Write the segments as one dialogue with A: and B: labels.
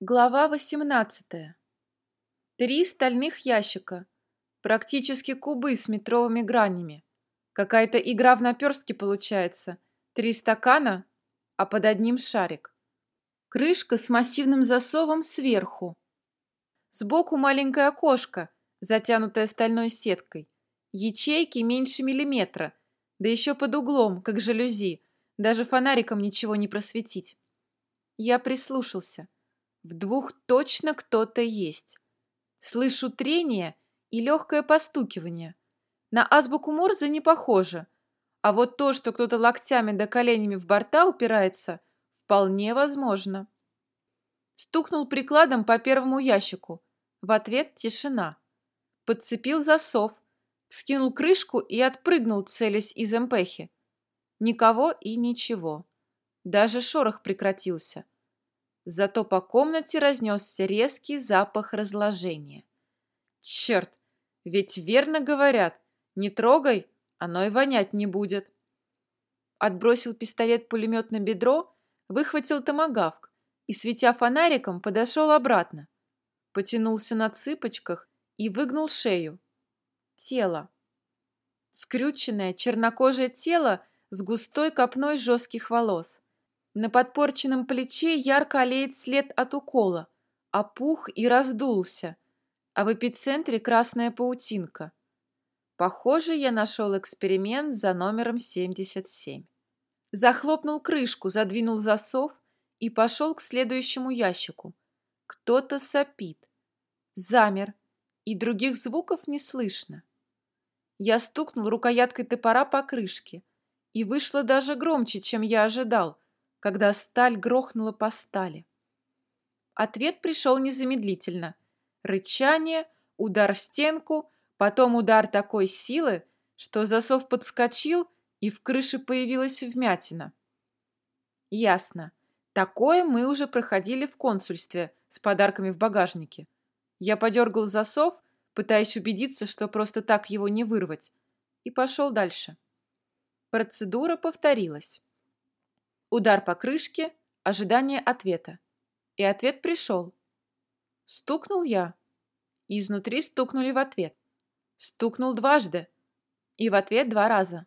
A: Глава 18. Три стальных ящика. Практически кубы с метровыми гранями. Какая-то игра в наперстке получается. Три стакана, а под одним шарик. Крышка с массивным засовом сверху. Сбоку маленькое окошко, затянутое стальной сеткой. Ячейки меньше миллиметра, да еще под углом, как жалюзи. Даже фонариком ничего не просветить. Я прислушался. В двух точно кто-то есть. Слышу трение и легкое постукивание. На азбуку Морзе не похоже. А вот то, что кто-то локтями да коленями в борта упирается, вполне возможно. Стукнул прикладом по первому ящику. В ответ тишина. Подцепил засов, вскинул крышку и отпрыгнул, целясь из эмпехи. Никого и ничего. Даже шорох прекратился. Зато по комнате разнесся резкий запах разложения. Черт, ведь верно говорят, не трогай, оно и вонять не будет. Отбросил пистолет-пулемет на бедро, выхватил томагавк и, светя фонариком, подошел обратно. Потянулся на цыпочках и выгнул шею. Тело. Скрюченное чернокожее тело с густой копной жестких волос. На подпорченном плече ярко олеет след от укола, опух и раздулся, а в эпицентре красная паутинка. Похоже, я нашел эксперимент за номером 77. Захлопнул крышку, задвинул засов и пошел к следующему ящику. Кто-то сопит. Замер, и других звуков не слышно. Я стукнул рукояткой топора по крышке, и вышло даже громче, чем я ожидал – когда сталь грохнула по стали. Ответ пришел незамедлительно. Рычание, удар в стенку, потом удар такой силы, что засов подскочил, и в крыше появилась вмятина. Ясно. Такое мы уже проходили в консульстве с подарками в багажнике. Я подергал засов, пытаясь убедиться, что просто так его не вырвать, и пошел дальше. Процедура повторилась. Удар по крышке, ожидание ответа. И ответ пришел. Стукнул я. Изнутри стукнули в ответ. Стукнул дважды. И в ответ два раза.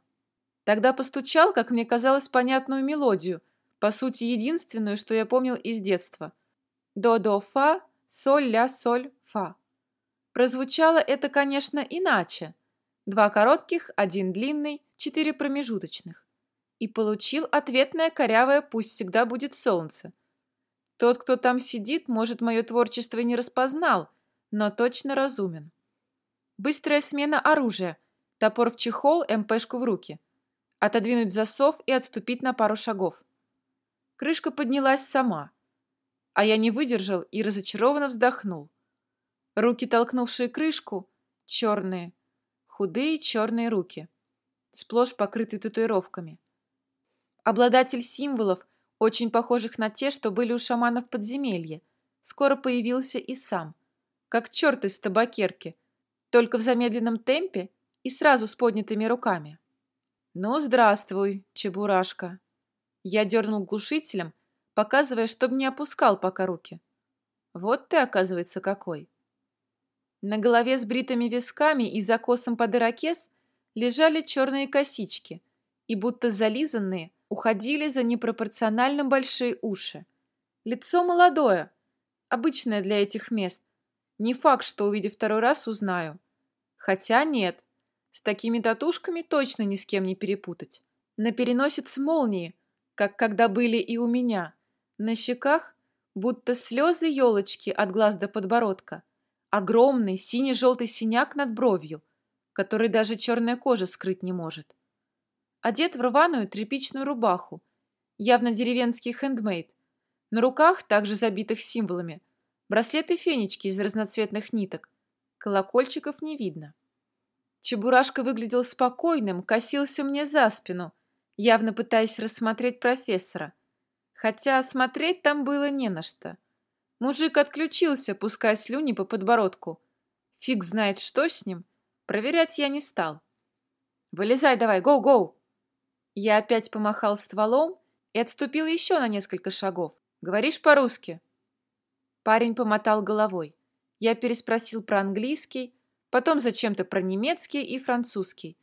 A: Тогда постучал, как мне казалось, понятную мелодию, по сути, единственную, что я помнил из детства. До-до-фа, соль-ля-соль-фа. Прозвучало это, конечно, иначе. Два коротких, один длинный, четыре промежуточных и получил ответное корявое «пусть всегда будет солнце». Тот, кто там сидит, может, мое творчество и не распознал, но точно разумен. Быстрая смена оружия. Топор в чехол, МПшку в руки. Отодвинуть засов и отступить на пару шагов. Крышка поднялась сама. А я не выдержал и разочарованно вздохнул. Руки, толкнувшие крышку, черные. Худые черные руки. Сплошь покрыты татуировками. Обладатель символов, очень похожих на те, что были у шаманов подземелья, скоро появился и сам, как черт из табакерки, только в замедленном темпе и сразу с поднятыми руками. «Ну, здравствуй, чебурашка!» Я дернул глушителем, показывая, чтобы не опускал пока руки. «Вот ты, оказывается, какой!» На голове с бритыми висками и закосом под ирокез лежали черные косички и, будто зализанные, уходили за непропорционально большие уши. Лицо молодое, обычное для этих мест. Не факт, что увидев второй раз, узнаю. Хотя нет, с такими татушками точно ни с кем не перепутать. На переносице молнии, как когда были и у меня. На щеках будто слезы елочки от глаз до подбородка. Огромный синий-желтый синяк над бровью, который даже черная кожа скрыть не может одет в рваную тряпичную рубаху, явно деревенский хендмейд. На руках, также забитых символами, браслеты-фенечки из разноцветных ниток. Колокольчиков не видно. Чебурашка выглядел спокойным, косился мне за спину, явно пытаясь рассмотреть профессора. Хотя смотреть там было не на что. Мужик отключился, пуская слюни по подбородку. Фиг знает, что с ним. Проверять я не стал. «Вылезай давай, гоу-гоу!» Я опять помахал стволом и отступил еще на несколько шагов. «Говоришь по-русски?» Парень помотал головой. Я переспросил про английский, потом зачем-то про немецкий и французский.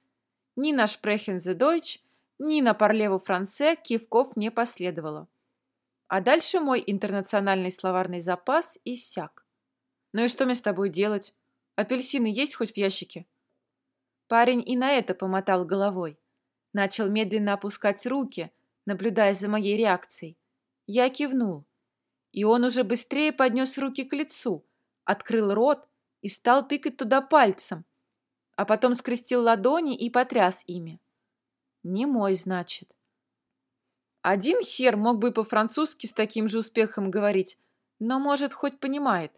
A: Ни на Sie Deutsch, ни на Парлеву Франце кивков не последовало. А дальше мой интернациональный словарный запас иссяк. «Ну и что мне с тобой делать? Апельсины есть хоть в ящике?» Парень и на это помотал головой. Начал медленно опускать руки, наблюдая за моей реакцией. Я кивнул. И он уже быстрее поднес руки к лицу, открыл рот и стал тыкать туда пальцем, а потом скрестил ладони и потряс ими. Не мой, значит. Один хер мог бы по-французски с таким же успехом говорить, но, может, хоть понимает.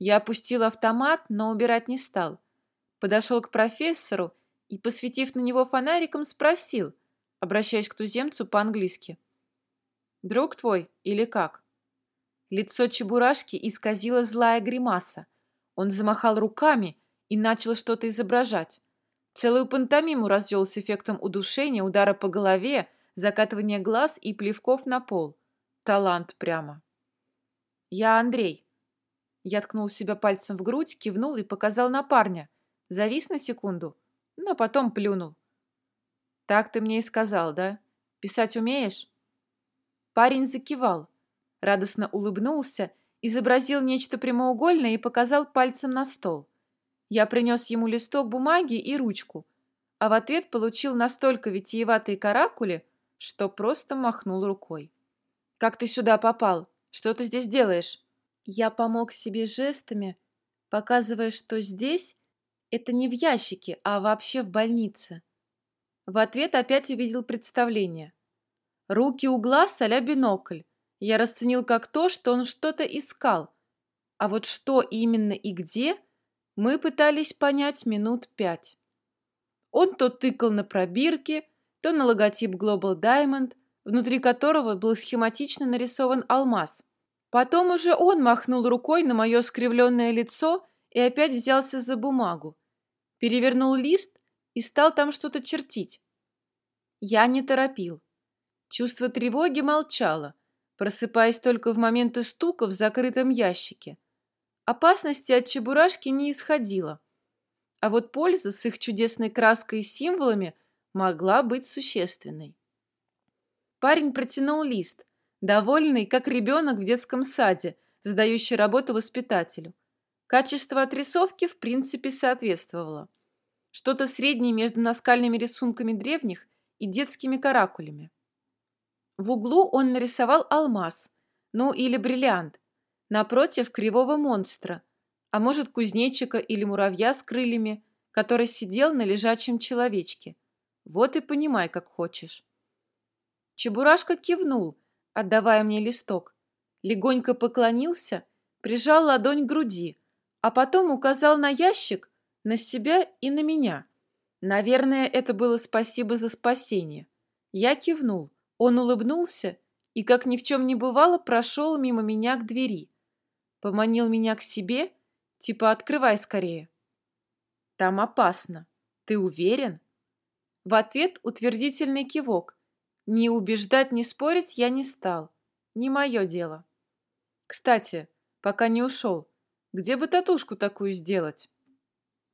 A: Я опустил автомат, но убирать не стал. Подошел к профессору и, посветив на него фонариком, спросил, обращаясь к туземцу по-английски. «Друг твой или как?» Лицо Чебурашки исказило злая гримаса. Он замахал руками и начал что-то изображать. Целую пантомиму развел с эффектом удушения, удара по голове, закатывания глаз и плевков на пол. Талант прямо. «Я Андрей». Я ткнул себя пальцем в грудь, кивнул и показал на парня. Завис на секунду, но потом плюнул. «Так ты мне и сказал, да? Писать умеешь?» Парень закивал, радостно улыбнулся, изобразил нечто прямоугольное и показал пальцем на стол. Я принес ему листок бумаги и ручку, а в ответ получил настолько витиеватые каракули, что просто махнул рукой. «Как ты сюда попал? Что ты здесь делаешь?» Я помог себе жестами, показывая, что здесь это не в ящике, а вообще в больнице. В ответ опять увидел представление. Руки у глаз а бинокль. Я расценил как то, что он что-то искал. А вот что именно и где, мы пытались понять минут пять. Он то тыкал на пробирки, то на логотип Global Diamond, внутри которого был схематично нарисован алмаз. Потом уже он махнул рукой на мое скривленное лицо и опять взялся за бумагу. Перевернул лист и стал там что-то чертить. Я не торопил. Чувство тревоги молчало, просыпаясь только в моменты стука в закрытом ящике. Опасности от чебурашки не исходило. А вот польза с их чудесной краской и символами могла быть существенной. Парень протянул лист, довольный, как ребенок в детском саде, сдающий работу воспитателю. Качество отрисовки в принципе соответствовало. Что-то среднее между наскальными рисунками древних и детскими каракулями. В углу он нарисовал алмаз, ну или бриллиант, напротив кривого монстра, а может кузнечика или муравья с крыльями, который сидел на лежачем человечке. Вот и понимай, как хочешь. Чебурашка кивнул, отдавая мне листок, легонько поклонился, прижал ладонь к груди, а потом указал на ящик, на себя и на меня. Наверное, это было спасибо за спасение. Я кивнул. Он улыбнулся и, как ни в чем не бывало, прошел мимо меня к двери. Поманил меня к себе, типа «открывай скорее». «Там опасно. Ты уверен?» В ответ утвердительный кивок. Ни убеждать, ни спорить я не стал. Не мое дело. Кстати, пока не ушел, где бы татушку такую сделать?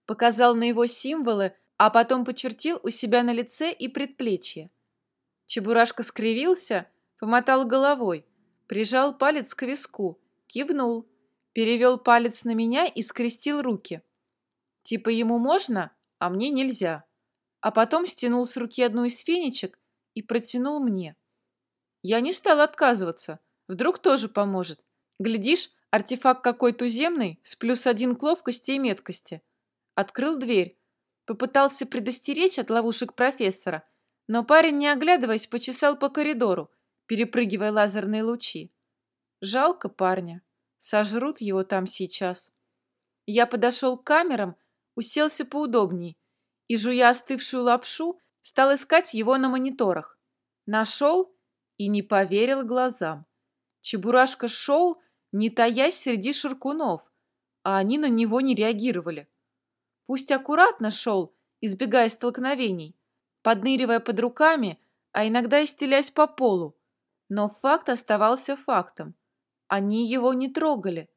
A: Показал на его символы, а потом почертил у себя на лице и предплечье. Чебурашка скривился, помотал головой, прижал палец к виску, кивнул, перевел палец на меня и скрестил руки. Типа ему можно, а мне нельзя. А потом стянул с руки одну из фенечек и протянул мне. Я не стал отказываться, вдруг тоже поможет. Глядишь, артефакт какой туземный, с плюс один к ловкости и меткости. Открыл дверь, попытался предостеречь от ловушек профессора, но парень, не оглядываясь, почесал по коридору, перепрыгивая лазерные лучи. Жалко парня. Сожрут его там сейчас. Я подошел к камерам, уселся поудобней и, жуя остывшую лапшу, стал искать его на мониторах. Нашел и не поверил глазам. Чебурашка шел, не таясь среди ширкунов, а они на него не реагировали. Пусть аккуратно шел, избегая столкновений, подныривая под руками, а иногда и стелясь по полу. Но факт оставался фактом. Они его не трогали.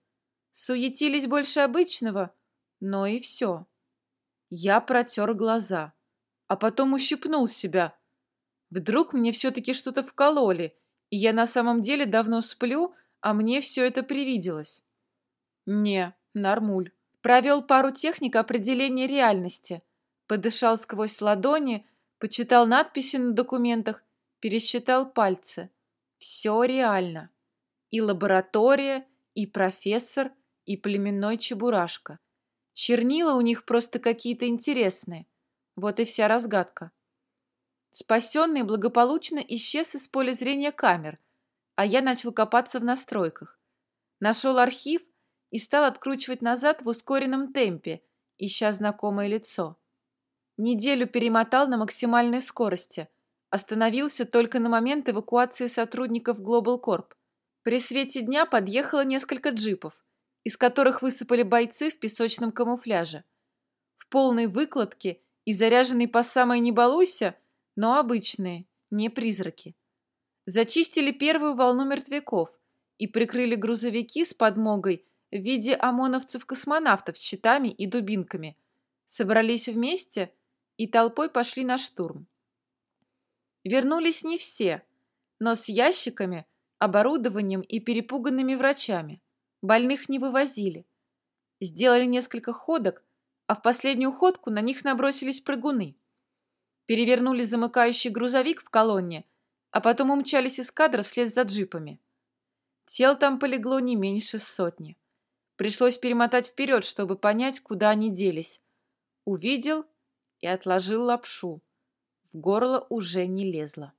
A: Суетились больше обычного, но и все. Я протер глаза, а потом ущипнул себя. Вдруг мне все-таки что-то вкололи, и я на самом деле давно сплю, а мне все это привиделось. Не, нормуль. Провел пару техник определения реальности. Подышал сквозь ладони, почитал надписи на документах, пересчитал пальцы. Все реально. И лаборатория, и профессор, и племенной чебурашка. Чернила у них просто какие-то интересные. Вот и вся разгадка. Спасенный благополучно исчез из поля зрения камер, а я начал копаться в настройках. Нашел архив и стал откручивать назад в ускоренном темпе, ища знакомое лицо. Неделю перемотал на максимальной скорости. Остановился только на момент эвакуации сотрудников Global Corp. При свете дня подъехало несколько джипов, из которых высыпали бойцы в песочном камуфляже. В полной выкладке и заряженный по самой не но обычные, не призраки. Зачистили первую волну мертвяков и прикрыли грузовики с подмогой в виде ОМОНовцев-космонавтов с щитами и дубинками. Собрались вместе и толпой пошли на штурм. Вернулись не все, но с ящиками, оборудованием и перепуганными врачами. Больных не вывозили. Сделали несколько ходок, а в последнюю ходку на них набросились прыгуны. Перевернули замыкающий грузовик в колонне, а потом умчались из кадра вслед за джипами. Тел там полегло не меньше сотни. Пришлось перемотать вперед, чтобы понять, куда они делись. Увидел и отложил лапшу. В горло уже не лезло.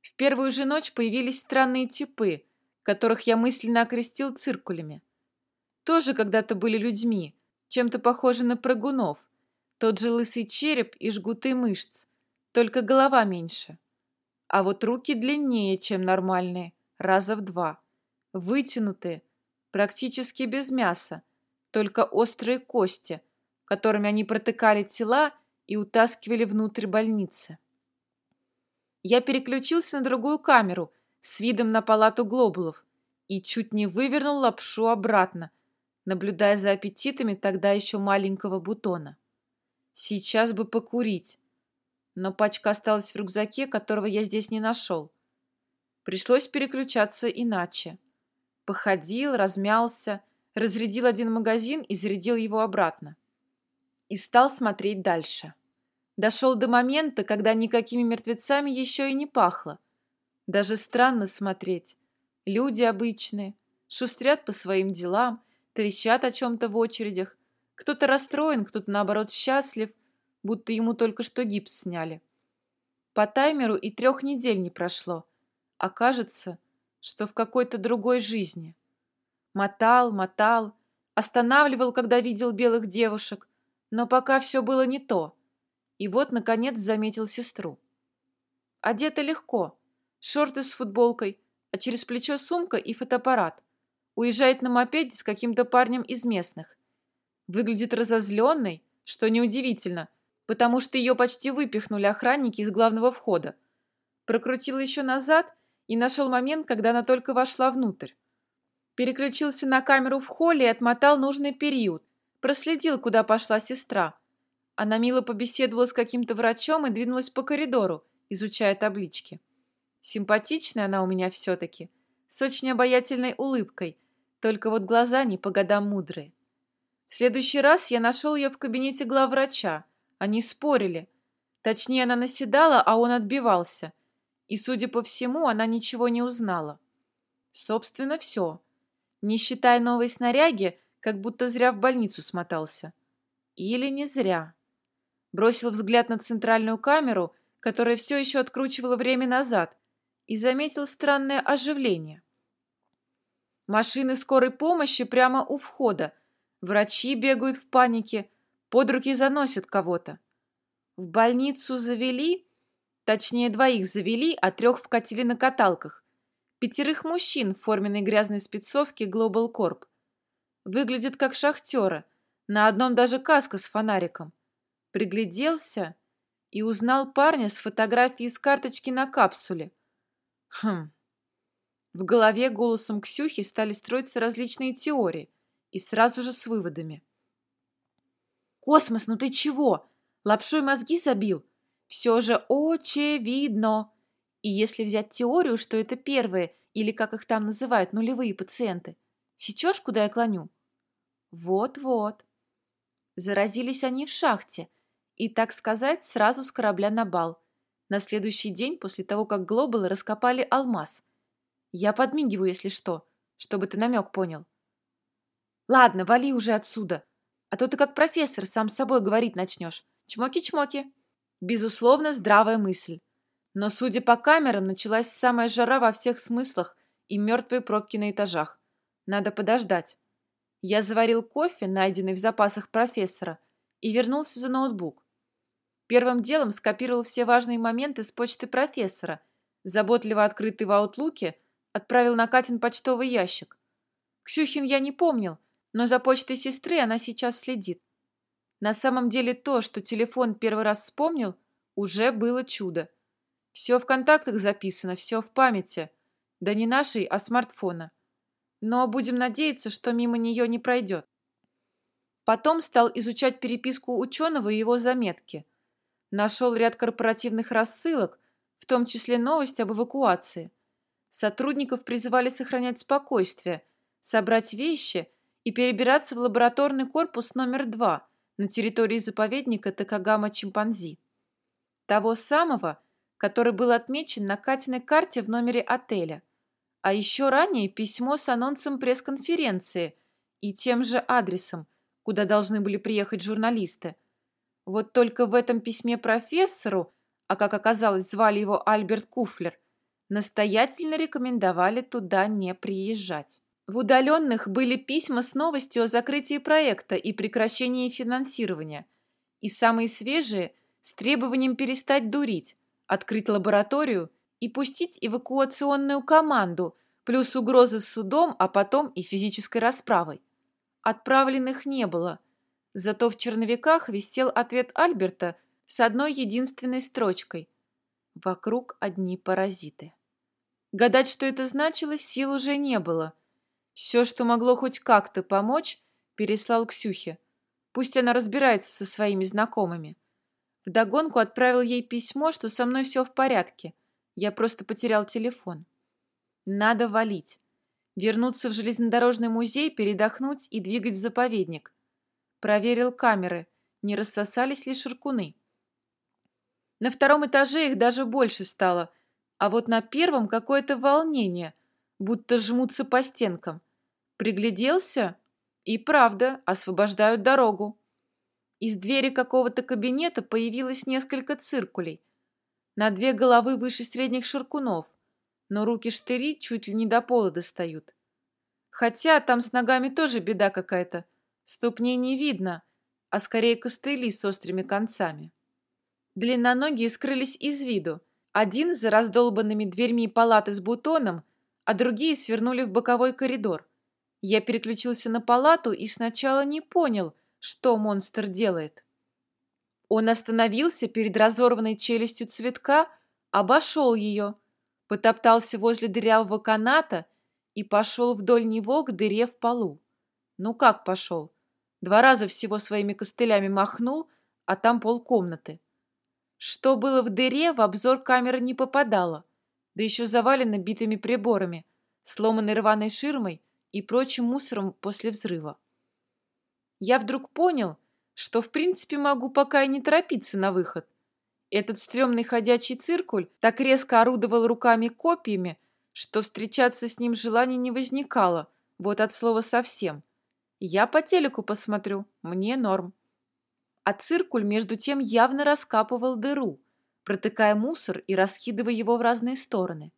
A: В первую же ночь появились странные типы, которых я мысленно окрестил циркулями. Тоже когда-то были людьми, чем-то похожи на прыгунов. Тот же лысый череп и жгуты мышц, только голова меньше. А вот руки длиннее, чем нормальные, раза в два. Вытянутые, практически без мяса, только острые кости, которыми они протыкали тела и утаскивали внутрь больницы. Я переключился на другую камеру с видом на палату глобулов и чуть не вывернул лапшу обратно, наблюдая за аппетитами тогда еще маленького бутона. Сейчас бы покурить, но пачка осталась в рюкзаке, которого я здесь не нашел. Пришлось переключаться иначе. Походил, размялся, разрядил один магазин и зарядил его обратно. И стал смотреть дальше. Дошел до момента, когда никакими мертвецами еще и не пахло. Даже странно смотреть. Люди обычные, шустрят по своим делам, трещат о чем-то в очередях. Кто-то расстроен, кто-то, наоборот, счастлив, будто ему только что гипс сняли. По таймеру и трех недель не прошло, а кажется, что в какой-то другой жизни. Мотал, мотал, останавливал, когда видел белых девушек, но пока все было не то. И вот, наконец, заметил сестру. Одета легко, шорты с футболкой, а через плечо сумка и фотоаппарат. Уезжает на мопеде с каким-то парнем из местных. Выглядит разозленной, что неудивительно, потому что ее почти выпихнули охранники из главного входа. Прокрутил еще назад и нашел момент, когда она только вошла внутрь. Переключился на камеру в холле и отмотал нужный период. Проследил, куда пошла сестра. Она мило побеседовала с каким-то врачом и двинулась по коридору, изучая таблички. Симпатичная она у меня все-таки, с очень обаятельной улыбкой, только вот глаза не по годам мудрые. В следующий раз я нашел ее в кабинете главврача. Они спорили. Точнее, она наседала, а он отбивался. И, судя по всему, она ничего не узнала. Собственно, все. Не считая новой снаряги, как будто зря в больницу смотался. Или не зря бросил взгляд на центральную камеру, которая все еще откручивала время назад, и заметил странное оживление. Машины скорой помощи прямо у входа. Врачи бегают в панике, под руки заносят кого-то. В больницу завели, точнее двоих завели, а трех вкатили на каталках. Пятерых мужчин в форменной грязной спецовке Global Corp. Выглядят как шахтеры, на одном даже каска с фонариком пригляделся и узнал парня с фотографией с карточки на капсуле. Хм. В голове голосом Ксюхи стали строиться различные теории и сразу же с выводами. «Космос, ну ты чего? Лапшой мозги забил? Все же очевидно. И если взять теорию, что это первые, или как их там называют, нулевые пациенты, сечешь, куда я клоню? Вот-вот. Заразились они в шахте, и, так сказать, сразу с корабля на бал. На следующий день после того, как глобалы раскопали алмаз. Я подмигиваю, если что, чтобы ты намек понял. Ладно, вали уже отсюда, а то ты как профессор сам с собой говорить начнешь. Чмоки-чмоки. Безусловно, здравая мысль. Но, судя по камерам, началась самая жара во всех смыслах и мертвые пробки на этажах. Надо подождать. Я заварил кофе, найденный в запасах профессора, и вернулся за ноутбук. Первым делом скопировал все важные моменты с почты профессора, заботливо открытый в аутлуке, отправил на Катин почтовый ящик. Ксюхин я не помнил, но за почтой сестры она сейчас следит. На самом деле то, что телефон первый раз вспомнил, уже было чудо. Все в контактах записано, все в памяти. Да не нашей, а смартфона. Но будем надеяться, что мимо нее не пройдет. Потом стал изучать переписку ученого и его заметки. Нашел ряд корпоративных рассылок, в том числе новость об эвакуации. Сотрудников призывали сохранять спокойствие, собрать вещи и перебираться в лабораторный корпус номер два на территории заповедника Такагама-Чимпанзи. Того самого, который был отмечен на Катиной карте в номере отеля. А еще ранее письмо с анонсом пресс-конференции и тем же адресом, куда должны были приехать журналисты. Вот только в этом письме профессору, а как оказалось, звали его Альберт Куфлер, настоятельно рекомендовали туда не приезжать. В удаленных были письма с новостью о закрытии проекта и прекращении финансирования. И самые свежие – с требованием перестать дурить, открыть лабораторию и пустить эвакуационную команду, плюс угрозы с судом, а потом и физической расправой. Отправленных не было. Зато в черновиках висел ответ Альберта с одной единственной строчкой. Вокруг одни паразиты. Гадать, что это значило, сил уже не было. Все, что могло хоть как-то помочь, переслал Ксюхе. Пусть она разбирается со своими знакомыми. Вдогонку отправил ей письмо, что со мной все в порядке. Я просто потерял телефон. Надо валить. Вернуться в железнодорожный музей, передохнуть и двигать в заповедник. Проверил камеры, не рассосались ли ширкуны. На втором этаже их даже больше стало, а вот на первом какое-то волнение, будто жмутся по стенкам. Пригляделся, и правда, освобождают дорогу. Из двери какого-то кабинета появилось несколько циркулей. На две головы выше средних ширкунов, но руки-штыри чуть ли не до пола достают. Хотя там с ногами тоже беда какая-то. Ступней не видно, а скорее костыли с острыми концами. Длинноногие скрылись из виду. Один за раздолбанными дверьми палаты с бутоном, а другие свернули в боковой коридор. Я переключился на палату и сначала не понял – что монстр делает. Он остановился перед разорванной челюстью цветка, обошел ее, потоптался возле дырявого каната и пошел вдоль него к дыре в полу. Ну как пошел? Два раза всего своими костылями махнул, а там полкомнаты. Что было в дыре, в обзор камеры не попадало, да еще завалено битыми приборами, сломанной рваной ширмой и прочим мусором после взрыва я вдруг понял, что в принципе могу пока и не торопиться на выход. Этот стрёмный ходячий циркуль так резко орудовал руками-копьями, что встречаться с ним желания не возникало, вот от слова совсем. Я по телеку посмотрю, мне норм. А циркуль между тем явно раскапывал дыру, протыкая мусор и раскидывая его в разные стороны.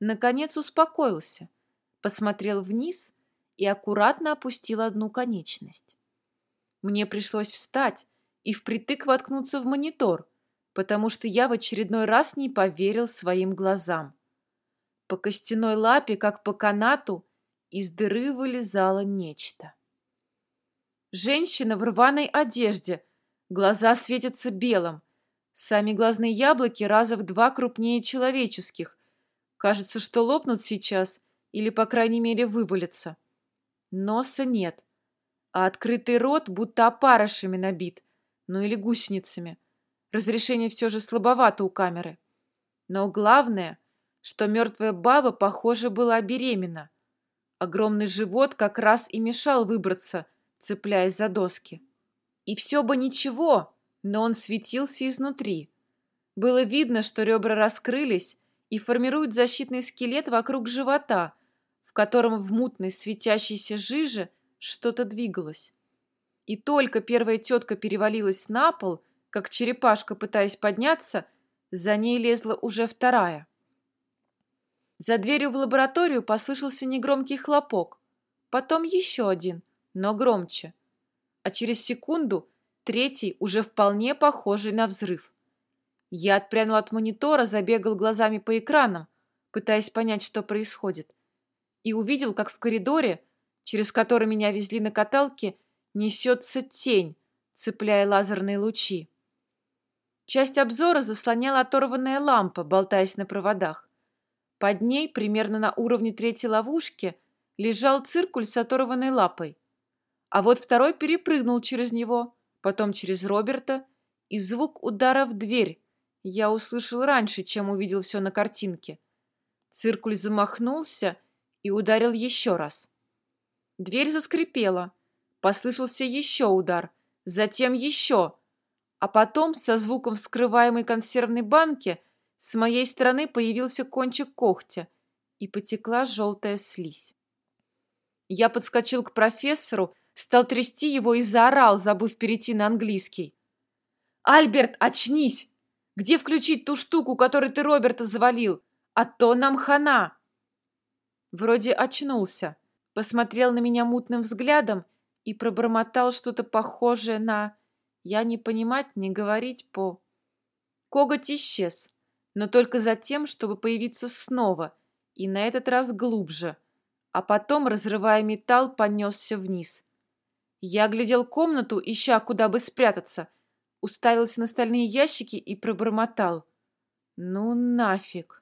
A: Наконец успокоился, посмотрел вниз и аккуратно опустил одну конечность. Мне пришлось встать и впритык воткнуться в монитор, потому что я в очередной раз не поверил своим глазам. По костяной лапе, как по канату, из дыры вылезало нечто. Женщина в рваной одежде, глаза светятся белым, сами глазные яблоки раза в два крупнее человеческих, Кажется, что лопнут сейчас или, по крайней мере, вывалятся. Носа нет, а открытый рот будто опарышами набит, ну или гусеницами. Разрешение все же слабовато у камеры. Но главное, что мертвая баба, похоже, была беременна. Огромный живот как раз и мешал выбраться, цепляясь за доски. И все бы ничего, но он светился изнутри. Было видно, что ребра раскрылись и формируют защитный скелет вокруг живота, в котором в мутной светящейся жиже что-то двигалось. И только первая тетка перевалилась на пол, как черепашка, пытаясь подняться, за ней лезла уже вторая. За дверью в лабораторию послышался негромкий хлопок, потом еще один, но громче. А через секунду третий, уже вполне похожий на взрыв. Я отпрянул от монитора, забегал глазами по экранам, пытаясь понять, что происходит, и увидел, как в коридоре, через который меня везли на каталке, несется тень, цепляя лазерные лучи. Часть обзора заслоняла оторванная лампа, болтаясь на проводах. Под ней, примерно на уровне третьей ловушки, лежал циркуль с оторванной лапой. А вот второй перепрыгнул через него, потом через Роберта, и звук удара в дверь я услышал раньше, чем увидел все на картинке. Циркуль замахнулся и ударил еще раз. Дверь заскрипела. Послышался еще удар, затем еще. А потом, со звуком вскрываемой консервной банки, с моей стороны появился кончик когтя и потекла желтая слизь. Я подскочил к профессору, стал трясти его и заорал, забыв перейти на английский. «Альберт, очнись! Где включить ту штуку, которой ты Роберта завалил? А то нам хана!» Вроде очнулся, посмотрел на меня мутным взглядом и пробормотал что-то похожее на «я не понимать, не говорить по...» Коготь исчез, но только за тем, чтобы появиться снова, и на этот раз глубже, а потом, разрывая металл, понесся вниз. Я глядел комнату, ища, куда бы спрятаться, уставился на стальные ящики и пробормотал. «Ну нафиг!»